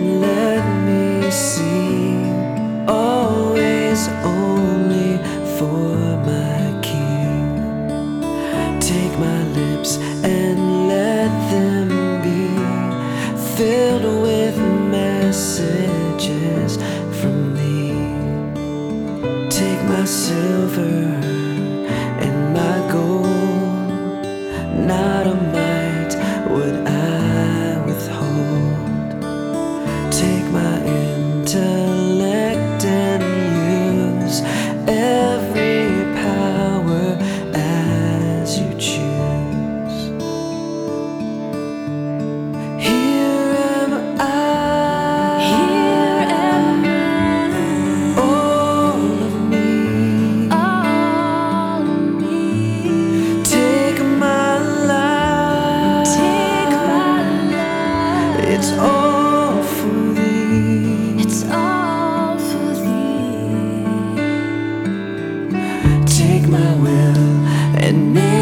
let me sing always only for my King. Take my lips and let them be filled with messages from Thee. Take my silver. Take my will and make